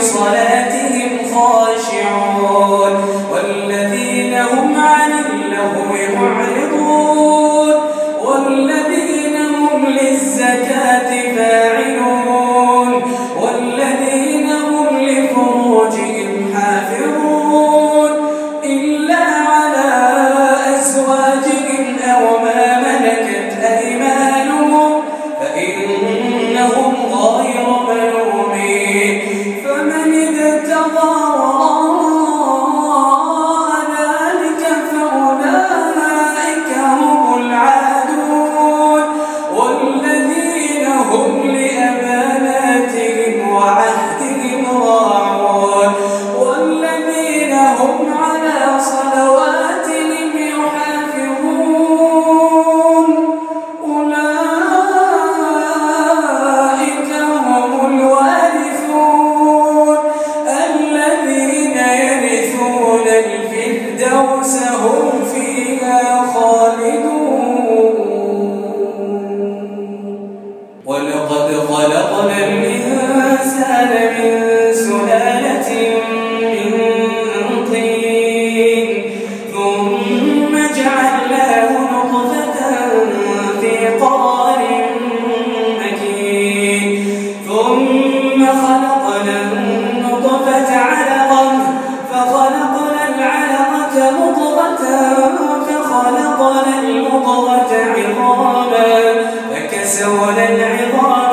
so like من سلالة من طين. ثم جعلناه نطفة في طار مكين. ثم خلقنا النطفة علقة فخلقنا العلقة مطغة فخلقنا المطغة عظاما فكسونا العظام